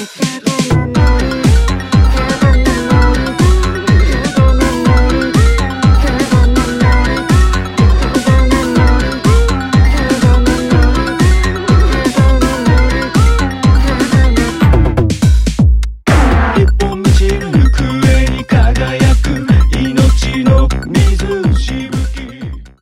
Chicago.